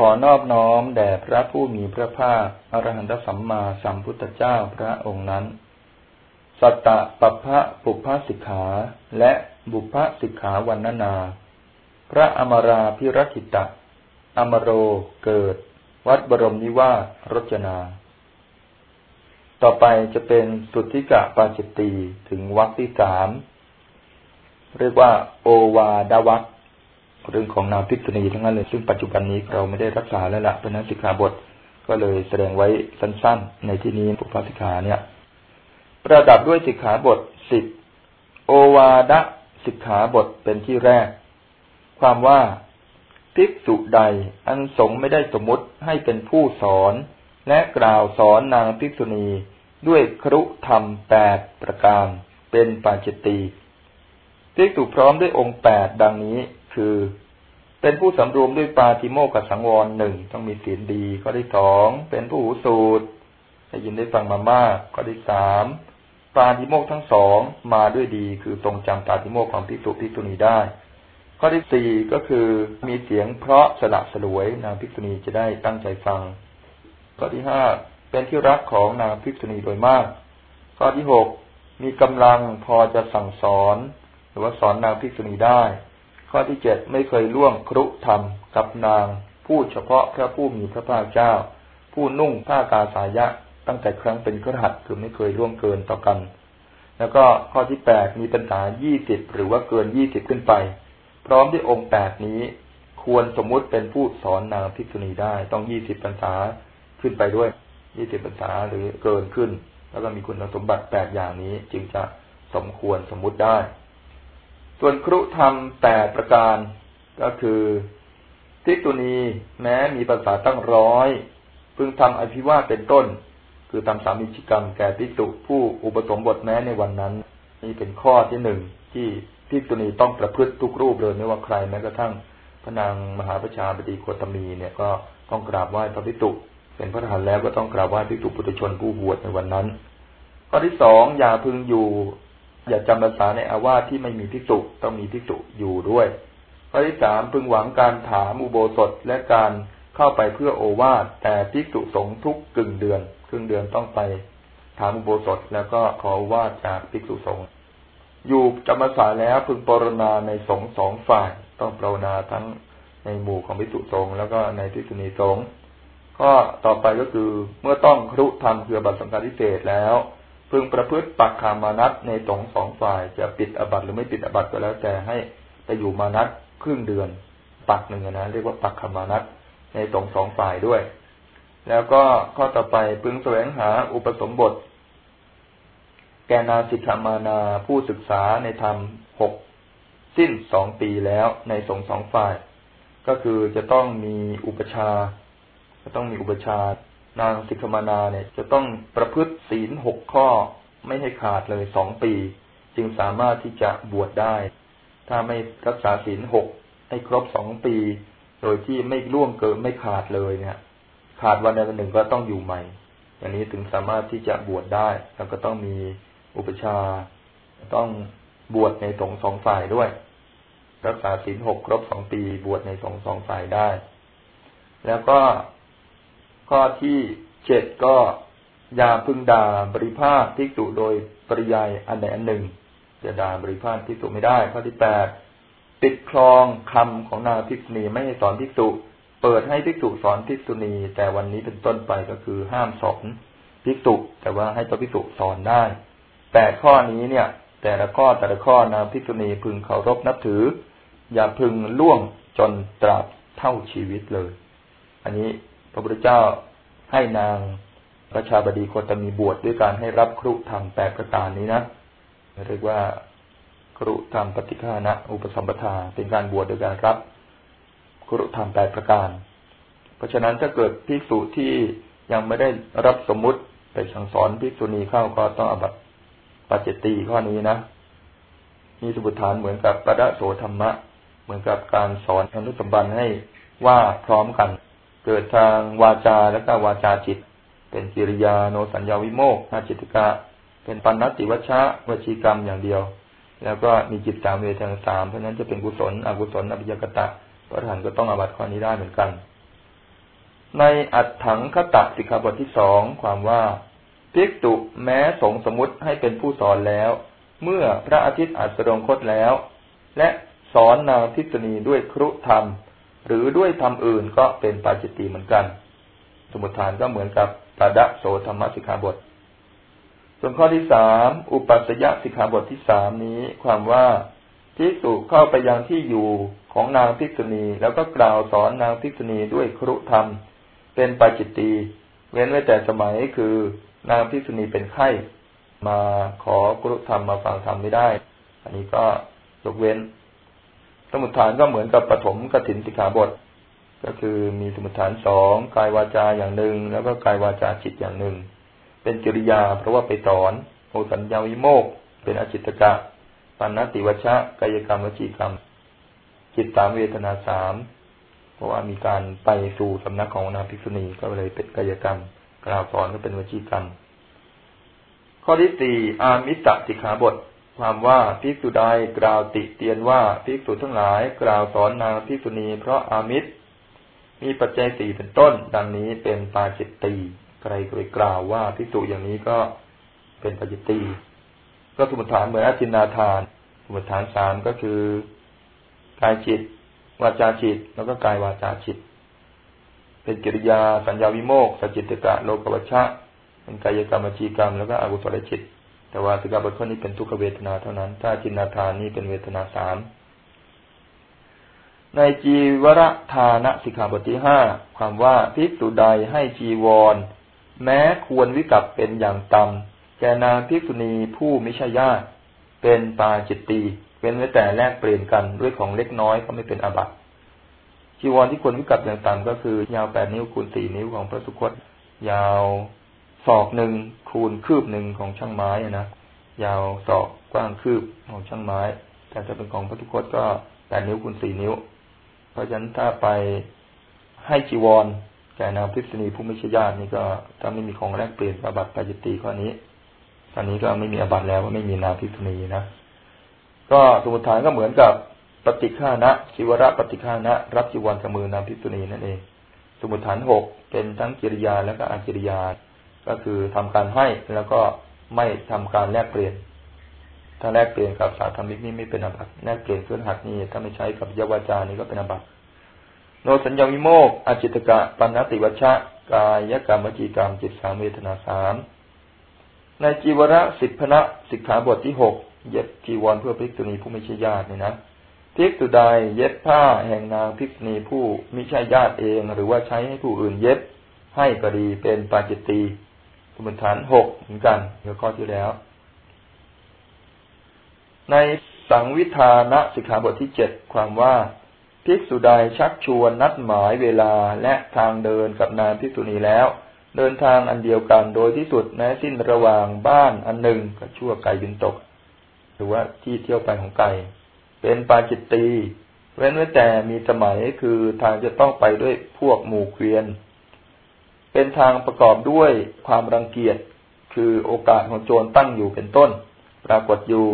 ขอนอบน้อมแด่พระผู้มีพระภาคอรหันตสัมมาสัมพุทธเจ้าพระองค์นั้น สัตตะปัพพะปุพพสิกขา และบุพพสิกขาวันนา พระอมราพิรคิตะ อมโรเกิด วัดบรมนิวาสรจนา ต่อไปจะเป็นสุทธิกะปาจิตตีถึงวรรคที่สาม เรียกว่า โอวาดวัค เรื่องของนามพิกษุณีทั้งนั้นเลย ซึ่งปัจจุบันนี้เราไม่ได้รักษาแล้วละเพราะนั้นสิกขาบทก็เลยแสดงไว้สั้นๆ ในที่นี้ปุพพสิกขาเนี่ย ประดับด้วยสิกขาบทสิบโอวาดะสิกขาบทเป็นที่แรก ความว่าภิกษุใดอันสงไม่ได้สมมติให้เป็นผู้สอน และกล่าวสอนนางภิกษุณีด้วยครุธรรมแปดประการ เป็นปาจิตตีภิกษุพร้อมด้วยองค์แปดดังนี้ คือ เป็นผู้สำรวมด้วยปาติโมกสังวรหนึ่งต้องมีศีลดีข้อที่สองเป็นผู้หูสูตรได้ยินได้ฟังมามากข้อที่สามปาติโมกทั้งสองมาด้วยดีคือทรงจำปาติโมกของภิกษุภิกษุณีได้ ข้อที่สี่ก็คือมีเสียงเพราะสละสลวยนางภิกษุณีจะได้ตั้งใจฟัง ข้อที่ห้าเป็นที่รักของนางภิกษุณีโดยมาก ข้อที่หกมีกำลังพอจะสั่งสอน หรือว่าสอนนางภิกษุณีได้ ข้อที่เจ็ดไม่เคยล่วงครุธรรมกับนาง ผู้เฉพาะพระผู้มีพระภาคเจ้า ผู้นุ่งผ้ากาสายะ ตั้งแต่ครั้งเป็นขหัดคือไม่เคยล่วงเกินต่อกัน แล้วก็ข้อที่แปดมีปัญหายี่สิบหรือว่าเกินยี่สิบขึ้นไป พร้อมที่องค์แปดนี้ ควรสมมุติเป็นผู้สอนนางภิกษุณีได้ ต้องยี่สิบปัญหาขึ้นไปด้วยยี่สิบปัญหาหรือเกินขึ้น แล้วก็มีคุณสมบัติแปดอย่างนี้จึงจะสมควรสมมุติได้ ส่วนครุธรรมแปดประการก็คือทิกตุนีแม้มีภาษาตั้งร้อย พึงทำอภิวาเป็นต้น คือทำสามีชิกรรมแก่ทิกตุผู้อุปสมบทแม้ในวันนั้น นี่เป็นข้อที่หนึ่งที่ทิกตุนีต้องประพฤติทุกรูปเลยไม่ว่าใครแม้กระทั่งพระนางมหาประชาบดีโคตมีเนี่ยก็ต้องกราบไหว้พระพิตุเป็นพระทหารแล้วก็ต้องกราบไหว้พิตุปุถุชนผู้บวชในวันนั้น ข้อที่สองอย่าพึงอยู่ อย่าจำภาษาในอาวาสที่ไม่มีภิกษุต้องมีภิกษุอยู่ด้วยข้อที่สามพึงหวังการถามอุโบสถและการเข้าไปเพื่อโอวาทแต่ภิกษุสงฆ์ทุกกึ่งเดือน ครึ่งเดือนต้องไปถามอุโบสถแล้วก็ขอวาดจากภิกษุสงฆ์อยู่จำภาษาแล้วพึงปรนนาในสงฆ์สองฝ่าย ต้องปรนนาทั้งในหมู่ของภิกษุสงฆ์แล้วก็ในภิกษุณีสงฆ์ก็ต่อไปก็คือเมื่อต้องครุธรรมคือบัตรสังฆาทิเศษแล้ว พึงประพฤติปักขามานัตในสองสองฝ่ายจะปิดอบัตหรือไม่ปิดอบัตก็แล้วแต่ให้ไปอยู่มานัตครึ่งเดือน ปักหนึ่งนะเรียกว่าปักขามานัตในสองสองฝ่ายด้วย แล้วก็ข้อต่อไปพึงแสวงหาอุปสมบท แกนาสิกขามานาผู้ศึกษาในธรรมหกสิ้นสองปีแล้วในสองสองฝ่าย ก็คือจะต้องมีอุปชา จะต้องมีอุปชา นางสิกขมานาเนี่ย จะต้องประพฤติศีลหกข้อไม่ให้ขาดเลยสองปี จึงสามารถที่จะบวชได้ ถ้าไม่รักษาศีลหกให้ครบสองปี โดยที่ไม่ล่วงเกินไม่ขาดเลยเนี่ยขาดวันใดวันหนึ่งก็ต้องอยู่ใหม่อย่างนี้ถึงสามารถที่จะบวชได้ แล้วก็ต้องมีอุปชา ต้องบวชในสงสองฝ่ายด้วย รักษาศีลหกครบสองปี บวชในสงสองฝ่ายได้ แล้วก็ ข้อที่เจ็ดก็อย่าพึงด่าบริภาคทิกษุโดยปริยายอันใดอันหนึ่ง จะด่าบริภาคทิกษุไม่ได้ ข้อที่แปดปิดคลองคำของนางภิกษุณีไม่ให้สอนภิกษุ เปิดให้ภิกษุสอนภิกษุณี แต่วันนี้เป็นต้นไปก็คือห้ามสอนภิกษุ แต่ว่าให้พระภิกษุสอนได้แปดข้อนี้เนี่ย แต่ละข้อแต่ละข้อนางภิกษุณีพึงเคารพนับถือ อย่าพึงล่วงจนตราบเท่าชีวิตเลย อันนี้ ระพุทธเจ้าให้นางประชาบดีโคตมีบวชดด้วยการให้รับครุธรรมแปดประการนี้นะเรียกว่าครุธรรมปฏิฆานะ อุปสมปทาเป็นการบวชโดยการรับครุธรรมแปดประการ เพราะฉะนั้นถ้าเกิดภิกษุที่ยังไม่ได้รับสมมุติไปสั่งสอนภิกษุณีเข้าก็ต้องอบัตปัจเจตีข้อนี้นะมีสมุทฐานเหมือนกับปะดะโสธรรมะ เหมือนกับการสอนอนุสัมบันให้ว่าพร้อมกัน เกิดทางวาจาและก็วาจาจิต เป็นกิริยาโนสัญญาวิโมกนาจิตกะ เป็นปัญติวัชะวจีกรรมอย่างเดียว แล้วก็มีจิตสามเวทนาสามเพราะนั้นจะเป็นกุศลอกุศลอภิยกตะพระทานก็ต้องอาบัติข้อนี้ได้เหมือนกัน ในอัดถังคตะสิกขาบทที่สองความว่าภิกษุแม้สงสมมุติให้เป็นผู้สอนแล้ว เมื่อพระอาทิตย์อัสดงคตแล้ว และสอนนางทิศนีด้วยครุธรรม หรือด้วยธรรมอื่นก็เป็นปาจิตติเหมือนกัน สมุทฐานก็เหมือนกับปดะโสธรรมสิกขาบท ส่วนข้อที่สามอุปัสยสิกขาบทที่สามนี้ ความว่าภิกษุเข้าไปยังที่อยู่ของนางภิกษุณี แล้วก็กล่าวสอนนางภิกษุณีด้วยครุธรรม เป็นปาจิตตีเว้นไว้แต่สมัยคือนางภิกษุณีเป็นไข้ มาขอกรุธรรมมาฟังธรรมไม่ได้ อันนี้ก็ยกเว้น สมุทฐานก็เหมือนกับปฐมกถินสิกขาบท ก็คือมีสมุทฐานสองกายวาจาอย่างหนึ่ง แล้วก็กายวาจาจิตอย่างหนึ่ง เป็นกิริยาเพราะว่าไปสอนโอสัญญาวิโมกเป็นอจิตกะปัณติวชะกายกรรมวจีกรรม จิตสามเวทนาสามเพราะว่ามีการไปสู่สำนักของนาภิกษุณีก็เลยเป็นกายกรรม กล่าวสอนก็เป็นวจีกรรม ข้อที่สี่อามิตรสิกขาบท ความว่าภิกษุใดกล่าวติเตียนว่าภิกษุทั้งหลายกล่าวสอนนางภิกษุณีเพราะอามิตร มีปัจจัยสี่เป็นต้น ดังนี้เป็นปาจิตตีใครเคยกล่าวว่าภิกษุอย่างนี้ก็เป็นปาจิตตีก็สมุทฐานเหมือนอจินนาทาน สมุทฐานสามก็คือกายจิต วาจาจิต แล้วก็กายวาจาจิต เป็นกิริยาสัญญาวิโมกสจิตกะโลกวัชชะเป็นกายกรรมจีกรรม แล้วก็อกุศลจิต แต่ว่าสิกขาบทข้อนี้เป็นทุกขเวทนาเท่านั้น ถ้าจินนาทานนี่เป็นเวทนาสามในจีวรทานะสิกขาบทที่ห้าความว่าภิกษุใดให้จีวร แม้ควรวิกับเป็นอย่างต่ำแกนางภิกษุณีผู้ไม่ใช่ญาติเป็นปาจิตตีเป็นไว้แต่แลกเปลี่ยนกันด้วยของเล็กน้อยก็ไม่เป็นอบัติจีวรที่ควรวิกัดอย่างต่ำก็คือ ยาวแปดนิ้วคูณสี่นิ้วของพระสุคตยาว ศอกหนึ่งคูณคืบหนึ่งของช่างไม้นะยาวศอกกว้างคืบของช่างไม้ แต่ถ้าเป็นของพระสุกคตก็แปดนิ้วคูณสี่นิ้ว เพราะฉะนั้นถ้าไปให้จีวรแก่นางพิษณีผู้ไม่ใช่ญาตินี่ก็ถ้าไม่มีของแลกเปลี่ยนอาบัติปาจิตตีข้อนี้ ตอนนี้ก็ไม่มีอาบัติแล้วว่าไม่มีนางพิษณีนะก็สมุทฐานก็เหมือนกับปฏิฆานะชิวระปฏิฆานะ รับจีวรกับมือนามพิษณีนั่นเอง สมุทฐานหกเป็นทั้งกิริยาและก็อากิริยา ก็คือทำการให้แล้วก็ไม่ทำการแลกเปลี่ยน ถ้าแลกเปลี่ยนกับสาธรรมิกนี่ไม่เป็นอบัตแลกเปลี่ยนเครื่องหักนี่ถ้าไม่ใช้กับยวาจานี่ก็เป็นอบัตโนสัญญาวิโมกอจิตกะปัญติวัชะกายกรรมวจีกรรมจิตสามเวทนาสามในจีวระสิพนะสิกขาบทที่หกเย็บจีวรเพื่อภิกษุณีผู้ไม่ใช่ญาตินี่นะภิกษุใดเย็บผ้าแห่งนางภิกษุณีผู้ไมิใช่ญาติเอง หรือว่าใช้ให้ผู้อื่นเย็บให้ก็ดีเป็นปาจิตตี สมุทฐานหกเหมือนกันเมื่อข้อที่แล้ว ในสังวิธานะสิกขาบทที่เจ็ดความว่าภิกษุใดชักชวนนัดหมายเวลาและทางเดินกับนางภิกษุณีแล้ว เดินทางอันเดียวกันโดยที่สุดแม้สิ้นระหว่างบ้านอันหนึ่งก็ชั่วไก่บินตก หรือว่าที่เที่ยวไปของไก่ เป็นปาจิตตีเว้นไว้แต่มีสมัยคือทางจะต้องไปด้วยพวกหมู่เกวียน เป็นทางประกอบด้วยความรังเกียจคือโอกาสของโจรตั้งอยู่เป็นต้น ปรากฏอยู่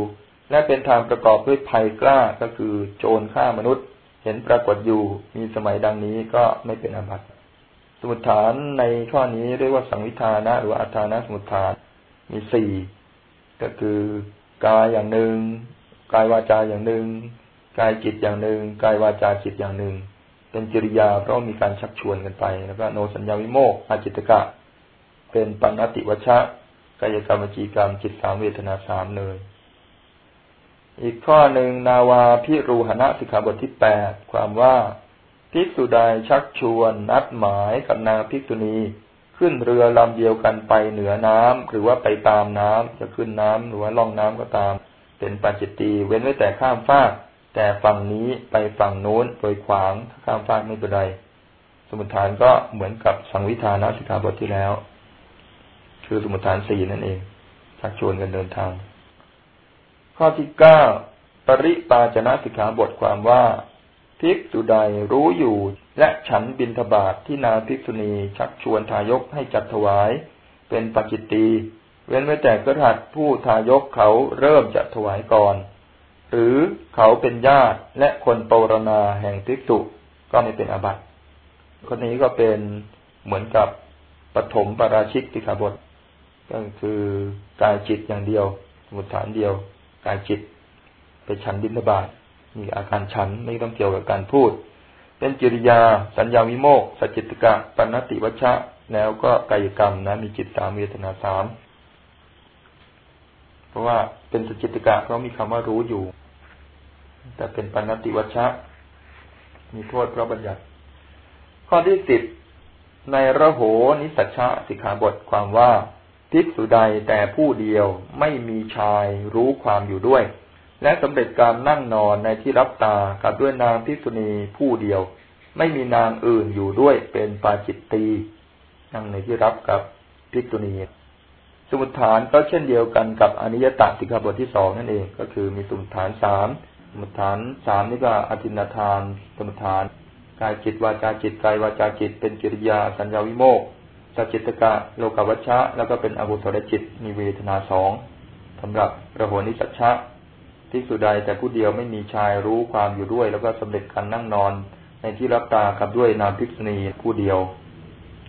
และเป็นทางประกอบด้วยภัยกล้าก็คือโจรฆ่ามนุษย์ เห็นปรากฏอยู่มีสมัยดังนี้ก็ไม่เป็นอาบัติสมุทฐานในข้อนี้เรียกว่าสังวิธานะ หรือว่าอัธานะสมุทฐานมีสี่ก็คือกายอย่างหนึ่งกายวาจาอย่างหนึ่งกายจิตอย่างหนึ่งกายวาจาจิตอย่างหนึ่ง เป็นจริยาเพราะมีการชักชวนกันไป แล้วก็โนสัญญาวิโมกอาจิตกะ เป็นปัญติวัชชะกายกรรมจีกรรมจิตสามเวทนาสามเลย อีกข้อหนึ่งนาวาพิรูหณะสิกขาบทที่แปดความว่าภิกษุใดชักชวนนัดหมายกับนางภิกษุณี ขึ้นเรือลำเดียวกันไปเหนือน้ำหรือว่าไปตามน้ำจะขึ้นน้ำหรือว่าล่องน้ำก็ตาม เป็นปัจจิตีเว้นไว้แต่ข้ามฟาก แต่ฝั่งนี้ไปฝั่งโน้นโดยขวางถ้าข้ามฟากไม่เป็นไร สมุทฐานก็เหมือนกับสังวิธานะสิกขาบทที่แล้ว คือสมุทฐานสี่นั่นเองชักชวนกันเดินทาง ข้อที่เก้าปริปาจนะสิกขาบทความว่าภิกษุใดรู้อยู่และฉันบินทบาทที่นาภิกษุณีชักชวนทายกให้จัดถวาย เป็นปัจจิตีเว้นไว้แต่กระหัดผู้ทายกเขาเริ่มจะถวายก่อน หรือเขาเป็นญาติและคนปรณาแห่งภิกษุก็ไม่เป็นอาบัติคนนี้ก็เป็นเหมือนกับปฐมปราชิกสิขาบทก็คือกายจิตอย่างเดียว สมุทฐานเดียวกายจิตไปฉันบิณฑบาตมีอาการฉันไม่ต้องเกี่ยวกับการพูด เป็นจิริยา สัญญาวิโมกสัจจิตกะปณติวัชะ แล้วก็กายกรรมนะ มีจิตสามเวทนาสามเพราะว่าเป็นสัจจิตกะเพราะมีคำว่ารู้อยู่ แต่เป็นปณติวัชชะ มีโทษเพราะบัญญัติ ข้อที่สิบในระโหนิสัชชะสิกขาบทความว่าภิกษุใดแต่ผู้เดียวไม่มีชายรู้ความอยู่ด้วย และสำเร็จการนั่งนอนในที่รับตากับด้วยนางภิกษุณีผู้เดียว ไม่มีนางอื่นอยู่ด้วยเป็นปาจิตตีนั่งในที่รับกับภิกษุณี สมุทฐานก็เช่นเดียวกันกับอนิยตสิกขาบทที่สองนั่นเองก็คือมีสมุทฐานสาม สมุทฐานสามนี่ก็อธินาทาน สมุทฐานกายจิตวาจาจิตกายวาจาจิต เป็นกิริยาสัญญาวิโมกสจิตกะโลกวัชชะ แล้วก็เป็นอกุศลจิตมีเวทนาสองสำหรับระหนิสัชชะที่สุดใดแต่ผู้เดียวไม่มีชายรู้ความอยู่ด้วย แล้วก็สำเร็จการนั่งนอน ในที่รับตากับด้วยนามพิกษุณีผู้เดียว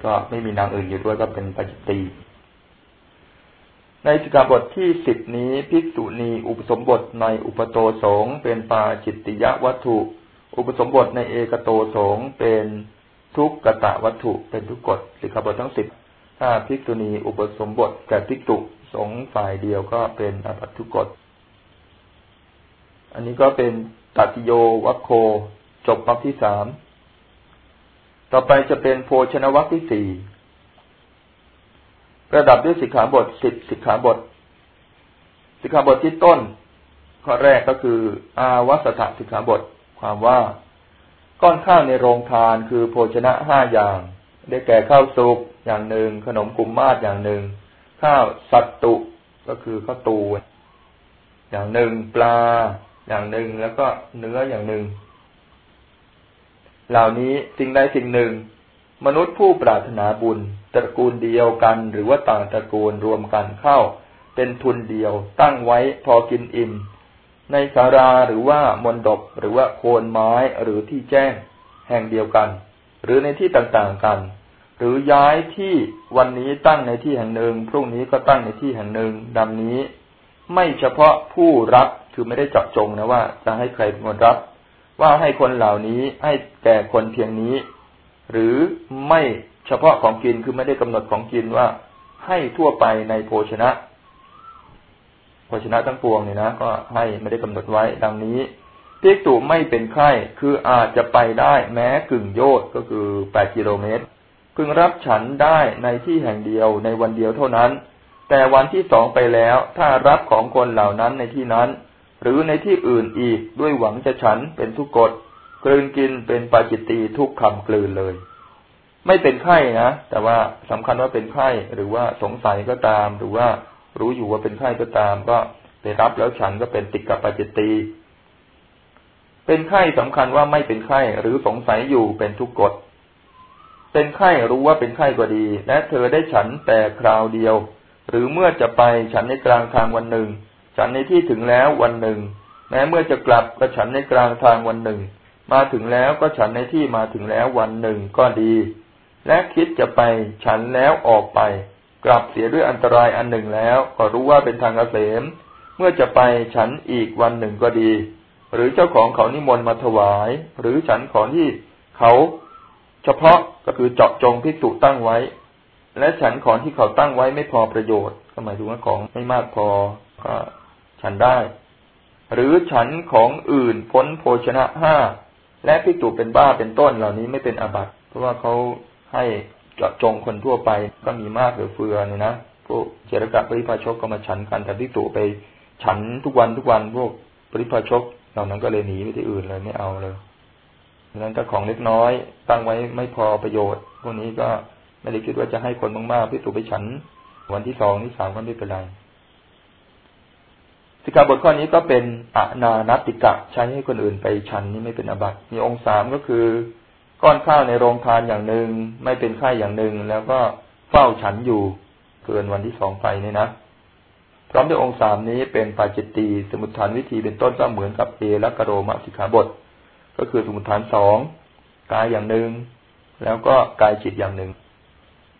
ก็ไม่มีนางอื่นอยู่ด้วยก็เป็นปัจจิตี ในสิกขาบทที่สิบนี้ภิกษุณีอุปสมบทในอุปโตสงเป็นปาจิตติยวัตถุ อุปสมบทในเอกโตสงเป็นทุกกตะวัตถุเป็นทุกกฎสิกขาบททั้งสิบถ้าภิกษุณีอุปสมบทแก่ภิกษุสงฝ่ายเดียวก็เป็นอภัตทุกกฎอันนี้ก็เป็นตัติโยวัคโค จบวรรคที่สามต่อไปจะเป็นโภชนวรรคที่สี่ ระดับด้วยสิกขาบทสิบสิกขาบท สิกขาบทที่ต้น ข้อแรกก็คือ อาวสถสิกขาบท ความว่า ก้อนข้าวในโรงทานคือโภชนะห้าอย่าง ได้แก่ข้าวสุกอย่างหนึ่ง ขนมกุมมาศอย่างหนึ่ง ข้าวสัตตุก็คือข้าวตูอย่างหนึ่งปลา อย่างหนึ่งแล้วก็เนื้ออย่างหนึ่ง เหล่านี้สิ่งใดสิ่งหนึ่ง มนุษย์ผู้ปรารถนาบุญ ตระกูลเดียวกันหรือว่าต่างตระกูลรวมกันเข้า เป็นทุนเดียวตั้งไว้พอกินอิ่ม ในสาราหรือว่ามนดบหรือว่าโคนไม้หรือที่แจ้ง แห่งเดียวกัน หรือในที่ต่างๆกัน หรือย้ายที่วันนี้ตั้งในที่แห่งหนึ่ง พรุ่งนี้ก็ตั้งในที่แห่งหนึ่งดังนี้ ไม่เฉพาะผู้รับคือไม่ได้เจาะจงนะว่า จะให้ใครเป็นคนรับ ว่าให้คนเหล่านี้ให้แก่คนเพียงนี้ หรือไม่เฉพาะของกินคือไม่ได้กำหนดของกินว่าให้ทั่วไปในโภชนะ โภชนะทั้งปวงเนี่ยนะ ก็ให้ไม่ได้กำหนดไว้ ดังนี้ภิกษุไม่เป็นไข้คืออาจจะไปได้แม้กึ่งโยชน์ก็คือแปดกิโลเมตรพึงรับฉันได้ในที่แห่งเดียวในวันเดียวเท่านั้น แต่วันที่สองไปแล้ว ถ้ารับของคนเหล่านั้นในที่นั้น หรือในที่อื่นอีกด้วยหวังจะฉันเป็นทุกกฎ กลืนกินเป็นปาจิตตีทุกคำกลืนเลย ไม่เป็นไข้นะแต่ว่าสำคัญว่าเป็นไข้หรือว่าสงสัยก็ตาม หรือว่ารู้อยู่ว่าเป็นไข้ก็ตาม ก็ไปรับแล้วฉันก็เป็นติดกับปัจจิตีเป็นไข้สำคัญว่าไม่เป็นไข้หรือสงสัยอยู่เป็นทุกกฎเป็นไข้รู้ว่าเป็นไข้ก็ดี และเธอได้ฉันแต่คราวเดียว หรือเมื่อจะไปฉันในกลางทางวันหนึ่ง ฉันในที่ถึงแล้ววันหนึ่ง แม้เมื่อจะกลับก็ฉันในกลางทางวันหนึ่ง มาถึงแล้วก็ฉันในที่มาถึงแล้ววันหนึ่งก็ดี และคิดจะไปฉันแล้วออกไป กลับเสียด้วยอันตรายอันหนึ่งแล้วก็รู้ว่าเป็นทางเกษม เมื่อจะไปฉันอีกวันหนึ่งก็ดี หรือเจ้าของเขานิมนต์มาถวาย หรือฉันของที่เขาเฉพาะก็คือเจาะจงพิกตุตั้งไว้ และฉันของที่เขาตั้งไว้ไม่พอประโยชน์ก็หมายถึงว่าของไม่มากพอก็ฉันได้ หรือฉันของอื่นพ้นโภชนะห้า และพิกตุเป็นบ้าเป็นต้นเหล่านี้ไม่เป็นอาบัติ เพราะว่าเขาให้เจาะจงคนทั่วไปก็มีมากหรือเฟือเนี่ยนะพวกเจรกะปริพาชกก็มาฉันกันแต่พิจุไปฉันทุกวันทุกวันพวกปริพาชกเหล่านั้นก็เลยหนีไปที่อื่นเลยไม่เอาเลยดังนั้นถ้าของเล็กน้อยตั้งไว้ไม่พอประโยชน์ พวกนี้ก็ไม่ได้คิดว่าจะให้คนมากๆพิจุไปฉัน วันที่สองที่สามก็ไม่เป็นไร สิกขาบทข้อนี้ก็เป็นอนานติกะใช้ให้คนอื่นไปฉันนี่ไม่เป็นอบัติมีองค์สามก็คือ ก้อนข้าวในโรงทานอย่างหนึ่งไม่เป็นไข้อย่างหนึ่ง แล้วก็เฝ้าฉันอยู่เกินวันที่สองไปนี่นะพร้อมด้วยองค์สามนี้เป็นปาจิตตีสมุทฐานวิธีเป็นต้นก็เหมือนกับเอและกโรมาสิกขาบท ก็คือสมุทฐานสองกายอย่างหนึ่งแล้วก็กายจิตอย่างหนึ่ง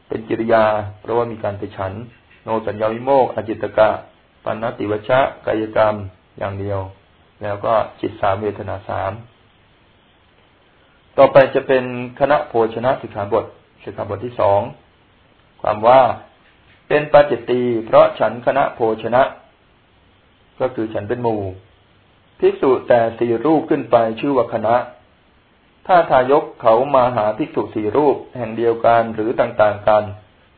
เป็นกิริยาเพราะว่ามีการไปฉัน โนสัญญาวิโมกอจิตกะ ปัญติวชะกายกรรมอย่างเดียว แล้วก็จิตสามเวทนาสามต่อไปจะเป็นคณะโภชนะสิกขาบทสิกขาบทที่สองความว่าเป็นปาจิตตีเพราะฉันคณะโภชนะ ก็คือฉันเป็นหมู่ภิกษุแต่สี่รูปขึ้นไปชื่อว่าคณะ ถ้าทายกเขามาหาภิกษุสี่รูปแห่งเดียวกันหรือต่างๆกัน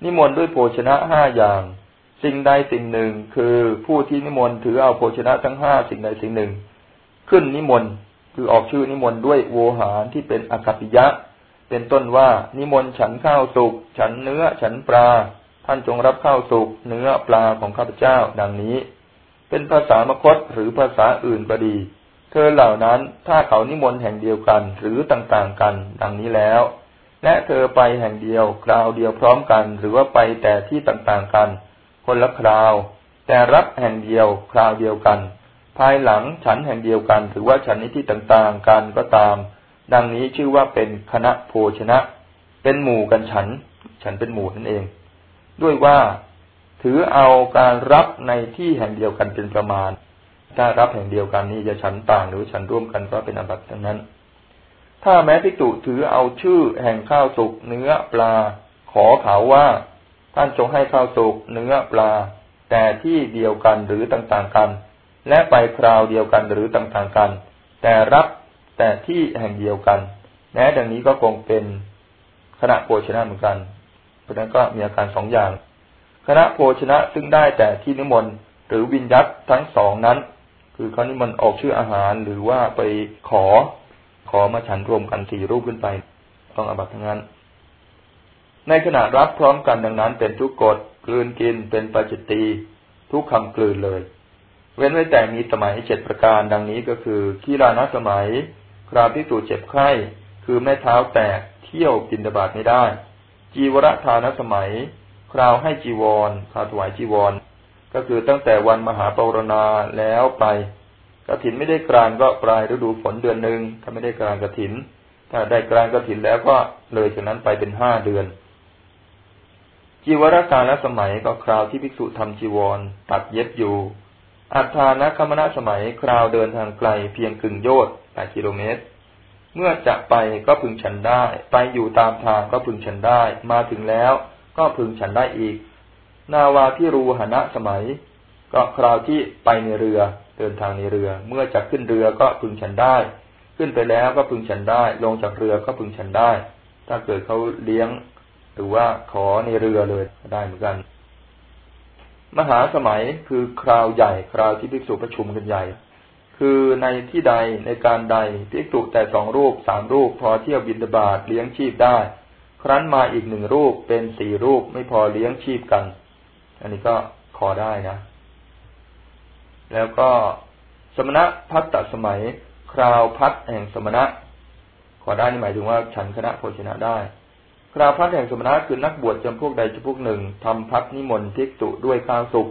นิมนต์ด้วยโภชนะห้าอย่าง สิ่งใดสิ่งหนึ่งคือผู้ที่นิมนต์ถือเอาโภชนะทั้งห้าสิ่งใดสิ่งหนึ่ง ขึ้นนิมนต์คือออกชื่อนิมนต์ด้วยโวหารที่เป็นอกัปิยะ เป็นต้นว่านิมนต์ฉันข้าวสุกฉันเนื้อฉันปลา ท่านจงรับข้าวสุกเนื้อปลาของข้าพเจ้าดังนี้ เป็นภาษามคตหรือภาษาอื่นก็ดี เธอเหล่านั้นถ้าเขานิมนต์แห่งเดียวกันหรือต่างๆกันดังนี้แล้วและเธอไปแห่งเดียวคราวเดียวพร้อมกัน หรือว่าไปแต่ที่ต่างๆกัน คนละคราว แต่รับแห่งเดียวคราวเดียวกัน ภายหลังฉันแห่งเดียวกันหรือว่าฉันในที่ต่างๆ กันก็ตาม ดังนี้ชื่อว่าเป็นคณะโภชนะ เป็นหมู่กันฉัน ฉันเป็นหมู่นั่นเอง ด้วยว่าถือเอาการรับในที่แห่งเดียวกันเป็นประมาณ ถ้ารับแห่งเดียวกันนี้จะฉันต่างหรือฉันร่วมกันก็เป็นอบัติทั้งนั้น ถ้าแม้พิจุถือเอาชื่อแห่งข้าวสุกเนื้อปลา ขอเขาว่า ท่านจงให้ข้าวสุกเนื้อปลา แต่ที่เดียวกันหรือต่างๆกัน และไปคราวเดียวกันหรือต่างๆกัน แต่รับแต่ที่แห่งเดียวกันแม้ดังนี้ก็คงเป็นคณะโภชนะเหมือนกัน เพราะนั้นก็มีอาการสองอย่าง คณะโภชนะซึ่งได้แต่ที่นิมนต์หรือวินยัตทั้งสองนั้น คือเขานิมนต์ออกชื่ออาหารหรือว่าไปขอขอมาฉันรวมกันสี่รูปขึ้นไป ต้องอบัตทั้งนั้น ในขณะรับพร้อมกันดังนั้น เป็นทุกกฎกลืนกินเป็นปัจจิตี ทุกคำกลืนเลย เว้นไว้แต่มีสมัยเจ็ดประการดังนี้ก็คือขีรานะสมัย คราพิสูจเจ็บไข้ คือแม่เท้าแตกเที่ยวกินดาบาดไม่ได้ จีวรทานสมัย คราวให้จีวรคราวถวายจีวร ก็คือตั้งแต่วันมหาปรณาแล้วไปกระถินไม่ได้กลางก็ปลายฤดูฝนเดือนหนึ่งถ้าไม่ได้กลางกระถิน ถ้าได้กลางกระถินแล้วก็เลยจากนั้นไปเป็นห้าเดือน จีวรการสมัยก็คราวที่ภิกษุทำจีวร ตัดเย็บอยู่ อัฏฐานคมณะสมัยคราวเดินทางไกลเพียงกึ่งโยชน์แปดกิโลเมตร เมื่อจะไปก็พึงฉันได้ ไปอยู่ตามทางก็พึงฉันได้ มาถึงแล้วก็พึงฉันได้อีก นาวาที่รูหณะสมัย ก็คราวที่ไปในเรือเดินทางในเรือ เมื่อจะขึ้นเรือก็พึงฉันได้ ขึ้นไปแล้วก็พึงฉันได้ ลงจากเรือก็พึงฉันได้ ถ้าเกิดเขาเลี้ยง หรือว่าขอในเรือเลยได้เหมือนกัน มหาสมัยคือคราวใหญ่คราวที่ภิกษุประชุมกันใหญ่ คือในที่ใดในการใดภิกษุแต่สองรูปสามรูป พอเที่ยวบินบาตเลี้ยงชีพได้ ครั้นมาอีกหนึ่งรูปเป็นสี่รูปไม่พอเลี้ยงชีพกัน อันนี้ก็ขอได้นะ แล้วก็สมณะพัตตสมัย คราวพัดแห่งสมณะ ขอได้นี่หมายถึงว่าฉันคณะโภชนะได้ คราวพัดแห่งสมณะคือนักบวชจำพวกใดจำพวกหนึ่งทำพัดนิมนต์ภิกษุด้วยข้าวสุก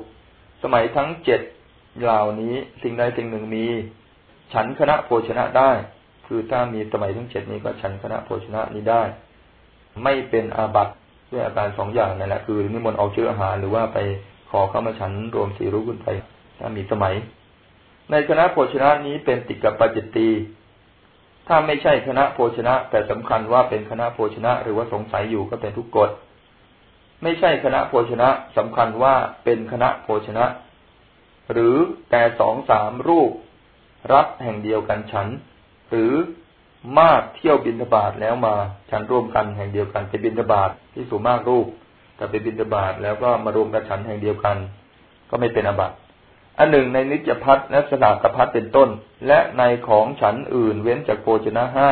สมัยทั้งเจ็ดเหล่านี้สิ่งใดสิ่งหนึ่งมี ฉันคณะโภชนะได้ คือถ้ามีสมัยทั้งเจ็ดนี้ก็ฉันคณะโภชนะนี้ได้ ไม่เป็นอาบัตด้วยอาการสองอย่างนั่นแหละคือนิมนต์เอาเชื้ออาหารหรือว่าไปขอเข้ามาฉันรวมสี่รูปขึ้นไปถ้ามีสมัย ในคณะโภชนะนี้เป็นติกปัจจิตี ถ้าไม่ใช่คณะโภชนะ แต่สำคัญว่าเป็นคณะโภชนะ หรือว่าสงสัยอยู่ก็เป็นทุกกฎ ไม่ใช่คณะโภชนะสำคัญว่าเป็นคณะโภชนะ หรือแต่สองสามรูป รับแห่งเดียวกันฉัน หรือมากเที่ยวบินทบาทแล้วมาฉันร่วมกันแห่งเดียวกันไปบินทบาทที่สูงมากรูป แต่ไปบินทบาทแล้วก็มารวมกันฉันแห่งเดียวกัน ก็ไม่เป็นอบัติ อันหนึ่งในนิจพัฒและสนากพัฒเป็นต้น และในของฉันอื่นเว้นจากโภชนะห้า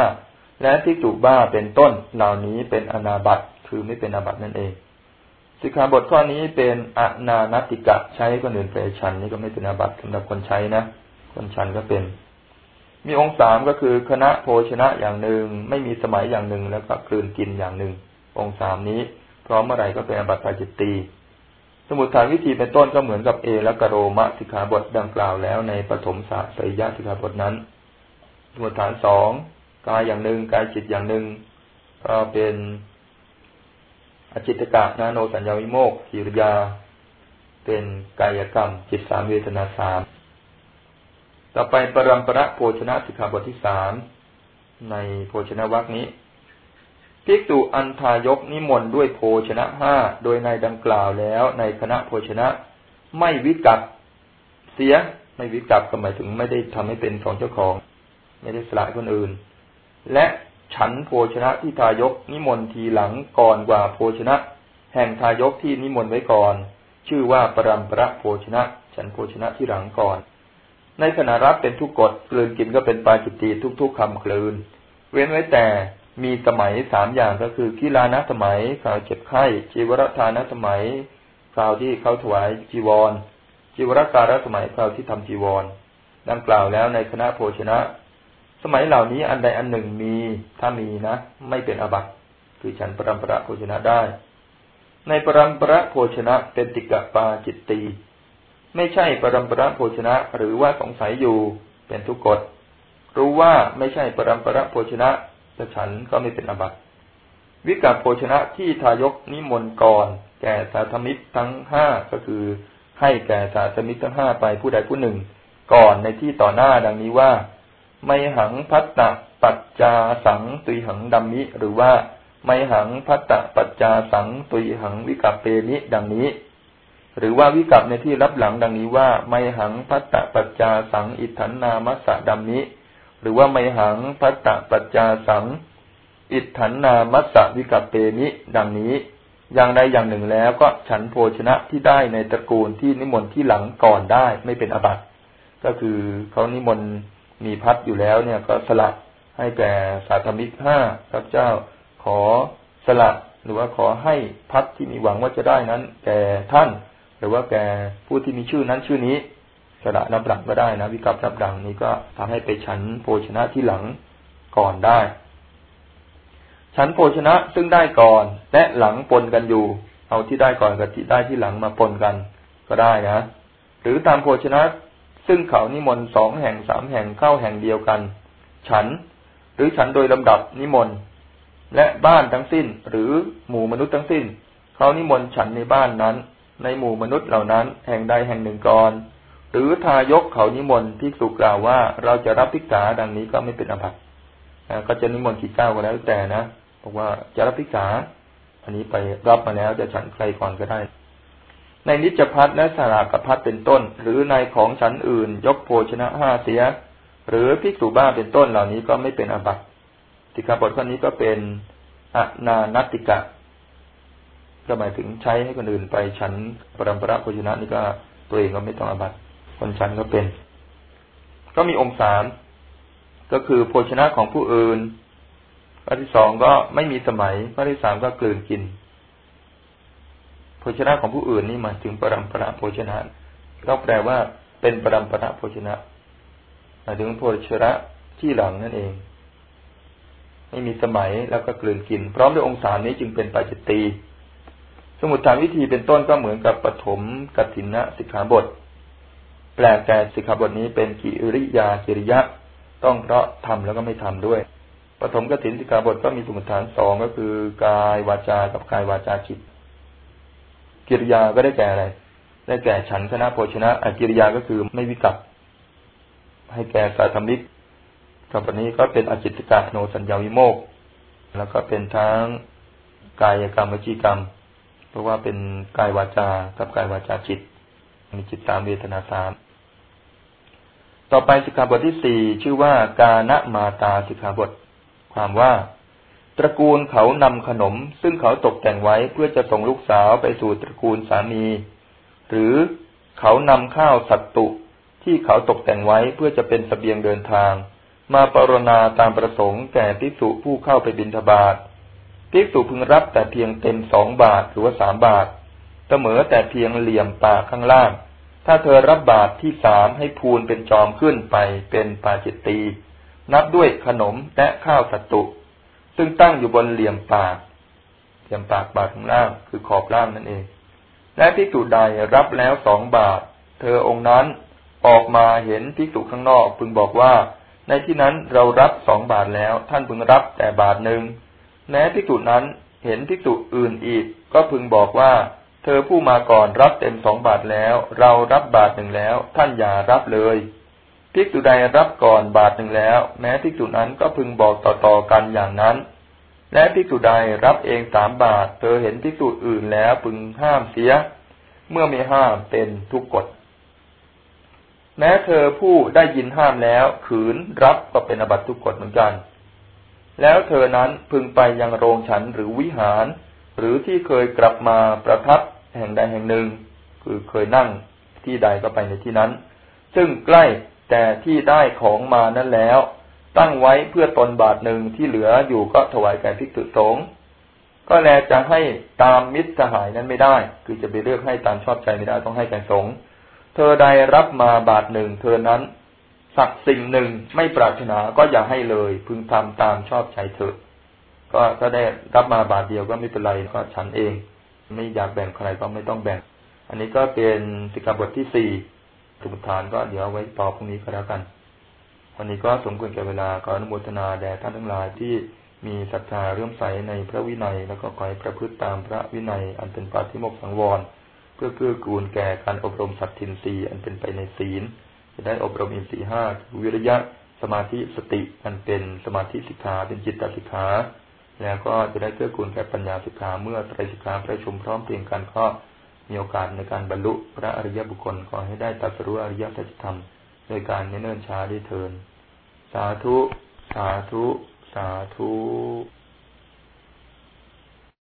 และที่จุบ้าเป็นต้น เหล่านี้เป็นอนาบัตคือไม่เป็นอาบัตินั่นเอง สิกขาบทข้อนี้เป็นอนานติกะใช้คนอื่นไปชันนี่ก็ไม่เป็นอาบัตสำหรับคนใช้นะ คนชันก็เป็น มีองค์สามก็คือคณะโภชนะอย่างหนึ่ง ไม่มีสมัยอย่างหนึ่งแล้วก็กลืนกินอย่างหนึ่ง องค์สามนี้พร้อมเมื่อไรก็เป็นอาบัติปาจิตตี สมุทฐานวิธีเป็นต้นก็เหมือนกับเอและกโรมะสิกขาบทดังกล่าวแล้วในปฐมศาสตร์สยะสิกขาบทนั้น สมุทฐานสองกายอย่างหนึ่งกายจิตอย่างหนึ่งก็เป็นอจิตกะนาโนสัญญาวิโมกกิริยา เป็นกายกรรม จิตสามเวทนาสามต่อไปปรัมประโภชนะสิกขาบทที่สามในโภชนะวักนี้ ภิกษุอันทายกนิมนต์ด้วยโภชนะห้าโดยในดังกล่าวแล้วในคณะโภชนะ ไม่วิกัดเสียไม่วิกัดก็หมายถึงไม่ได้ทำให้เป็นของเจ้าของ ไม่ได้สละคนอื่น และฉันโภชนะที่ทายกนิมนต์ทีหลังก่อนกว่าโภชนะ แห่งทายกที่นิมนต์ไว้ก่อน ชื่อว่าปรัมประโภชนะ ฉันโภชนะที่หลังก่อน ในขณะรับเป็นทุกกฎกลืนกินก็เป็นปาจิตตีทุกๆคำกลืน เว้นไว้แต่ มีสมัยสามอย่างก็คือกีฬานะสมัยข่าวเจ็บไข้จีวรทานสมัยข่าวที่เขาถวายจีวร จีวรการสมัยข่าวที่ทำจีวร ดังกล่าวแล้วในคณะโภชนะ สมัยเหล่านี้อันใดอันหนึ่งมีถ้ามีนะ ไม่เป็นอบัตคือฉันปรำประโภชนะได้ ในปรำประโภชนะเป็นติกะปาจิตตีไม่ใช่ปรำประโภชนะหรือว่าสงสัยอยู่เป็นทุกกฎรู้ว่าไม่ใช่ปรำประโภชนะ จะฉันก็ไม่เป็นอบัติวิกาโภชนะที่ทายกนิมนต์ก่อนแก่สาธมิตรทั้งห้าก็คือ ให้แก่สาธมิตรทั้งห้าไปผู้ใดผู้หนึ่ง ก่อนในที่ต่อหน้าดังนี้ว่า ไม่หังพัตตะปัจจาสังตุยหังดัมมิ หรือว่า ไม่หังพัตตะปัจจาสังตุยหังวิกัปเปนิดังนี้ หรือว่าวิกัปในที่รับหลังดังนี้ว่า ไม่หังพัตตะปัจจาสังอิทันนามัสสะดัมมิ หรือว่าไมหังพัตตปัจจาสัง อิทถันนามัสสวิกัปเปนิ ดังนี้ อย่างใดอย่างหนึ่งแล้วก็ฉันโภชนะที่ได้ในตระกูลที่นิมนต์ที่หลังก่อนได้ไม่เป็นอบัตก็คือเขานิมนต์มีพัดอยู่แล้วเนี่ยก็สละให้แก่สาธมิกห้าพระเจ้าขอสละหรือว่าขอให้พัดที่มีหวังว่าจะได้นั้น แก่ท่าน หรือว่าแก่ผู้ที่มีชื่อนั้นชื่อนี้ สละรับหลังก็ได้นะ วิกัปรับหลังนี้ก็ทำให้ไปฉันโภชนะที่หลังก่อนได้ ฉันโภชนะซึ่งได้ก่อน และหลังปนกันอยู่ เอาที่ได้ก่อนกับที่ได้ที่หลังมาปนกันก็ได้นะ หรือตามโภชนะซึ่งเขานิมนต์สองแห่งสามแห่งเข้าแห่งเดียวกัน ฉัน หรือฉันโดยลำดับนิมนต์และบ้านทั้งสิ้น หรือหมู่มนุษย์ทั้งสิ้น เขานิมนต์ฉันในบ้านนั้น ในหมู่มนุษย์เหล่านั้น แห่งใดแห่งหนึ่งก่อน หรือทายกเขานิมนต์ภิกษุกล่าวว่า เราจะรับภิกษาดังนี้ก็ไม่เป็นอภัยก็จะนิมนต์กี่เจ้าก็แล้วแต่นะบอกว่าจะรับภิกษา อันนี้ไปรับมาแล้วจะฉันใครก่อนก็ได้ ในนิจพัทและสารกพัทเป็นต้น หรือในของฉันอื่น ยกโภชนะห้าเสีย หรือภิกษุบ้าเป็นต้นเหล่านี้ก็ไม่เป็นอภัยติกาบทข้อนี้ก็เป็นอนานติกะก็หมายถึงใช้ให้คนอื่นไปฉันปรมปราโภชนะนี่ก็ตัวเองก็ไม่ต้องอบัต คนชั้นก็เป็น ก็มีองค์สามก็คือโภชนะของผู้อื่นข้อที่สองก็ไม่มีสมัยข้อที่สามก็กลืนกินโภชนะของผู้อื่นนี่หมายถึงปรำปราโภชนะก็แปลว่าเป็นปรำปราโภชนะหมายถึงโภชนะที่หลังนั่นเอง ไม่มีสมัยแล้วก็กลืนกิน พร้อมด้วยองค์สามนี้จึงเป็นปัจจิตีสมุทฐานวิธีเป็นต้นก็เหมือนกับปฐมกัตินะสิกขาบท แปลแต่สิกขาบทนี้เป็นกิริยากิริยะ ต้องเพราะทำแล้วก็ไม่ทำด้วยปฐมกตินสิกขาบทก็มีสมุทฐานสองก็คือกายวาจากับกายวาจาจิตกิริยาก็ได้แก่อะไร ได้แก่ฉันชนะโภชนะอกิริยาก็คือไม่วิกัปให้แก่สาธมิกกับวนนี้ก็เป็นอจิตกะโนสัญญาวิโมกแล้วก็เป็นทั้งกายกรรมวิจีกรรม เพราะว่าเป็นกายวาจากับกายวาจาจิต มีจิตสามเวทนาสาม ต่อไปสิกขาบทที่สี่ชื่อว่ากาณมาตาสิกขาบท ความว่า ตระกูลเขานำขนม ซึ่งเขาตกแต่งไว้เพื่อจะส่งลูกสาวไปสู่ตระกูลสามี หรือเขานำข้าวสัตตุที่เขาตกแต่งไว้เพื่อจะเป็นสเสบียงเดินทาง มาปรณาตามประสงค์แก่พิสุผู้เข้าไปบิณฑบาตภิกษุพึงรับแต่เพียงเต็มสองบาทหรือว่าสามบาท เสมอแต่เพียงเหลี่ยมปากข้างล่าง ถ้าเธอรับบาทที่สามให้พูนเป็นจอมขึ้นไปเป็นปาจิตตีนับด้วยขนมและข้าวสัตตุ ซึ่งตั้งอยู่บนเหลี่ยมปากเหลี่ยมปากบาทข้างล่างคือขอบล่างนั่นเอง และภิกษุใดรับแล้วสองบาท เธอองค์นั้นออกมาเห็นภิกษุข้างนอก พึงบอกว่า ในที่นั้นเรารับสองบาทแล้ว ท่านพึงรับแต่บาทหนึ่งแม้ภิกษุนั้นเห็นภิกษุอื่นอีก ก็พึงบอกว่า เธอผู้มาก่อนรับเต็มสองบาทแล้ว เรารับบาทหนึ่งแล้ว ท่านอย่ารับเลยภิกษุใดรับก่อนบาทหนึ่งแล้ว แม้ภิกษุนั้นก็พึงบอกต่อๆกันอย่างนั้น และภิกษุใดรับเองสามบาท เธอเห็นภิกษุอื่นแล้วพึงห้ามเสีย เมื่อไม่ห้ามเป็นทุกกฎ แม้เธอผู้ได้ยินห้ามแล้ว ขืนรับก็เป็นอบัตทุกกฎเหมือนกัน แล้วเธอนั้นพึงไปยังโรงฉันหรือวิหาร หรือที่เคยกลับมาประทับแห่งใดแห่งหนึ่ง คือเคยนั่งที่ใดก็ไปในที่นั้น ซึ่งใกล้แต่ที่ได้ของมานั้นแล้ว ตั้งไว้เพื่อตนบาทหนึ่งที่เหลืออยู่ก็ถวายแก่ภิกษุสงฆ์ก็แลจะให้ตามมิตรสหายนั้นไม่ได้ คือจะไปเลือกให้ตามชอบใจไม่ได้ต้องให้แก่สงฆ์เธอใดรับมาบาทหนึ่งเธอนั้นสักสิ่งหนึ่งไม่ปรารถนาก็อย่าให้เลย พึงทำตามชอบใจเธอ ก็ถ้าได้รับมาบาทเดียวก็ไม่เป็นไรก็ฉันเอง ไม่อยากแบ่งใครก็ไม่ต้องแบ่ง อันนี้ก็เป็นสิกขาบทที่สี่สมุทฐานก็เดี๋ยวไว้ต่อพรุ่งนี้ก็แล้วกัน วันนี้ก็สมควรแก่เวลาขออนุโมทนาแด่ท่านทั้งหลายที่มีศรัทธาเรื่อมใสในพระวินัย แล้วก็ขอให้ประพฤติตามพระวินัย อันเป็นปาฏิโมกข์สังวร เพื่อเกื้อกูลแก่การอบรมสัตทินรีอันเป็นไปในศีล จะได้อบรมอินทรีห้าวิริยะ สมาธิสติอันเป็นสมาธิสิกขาเป็นจิตตสิกขา แล้วก็จะได้เกื้อกูลแก่ปัญญาสิกขาเมื่อไตรสิกขาประชุมพร้อมเพียงกันก็มีโอกาสในการบรรลุพระอริยบุคคลขอให้ได้ตัดสู้อริยสัจธรรมโดยการเนิ่นช้าได้เทิน สาธุ สาธุ สาธุ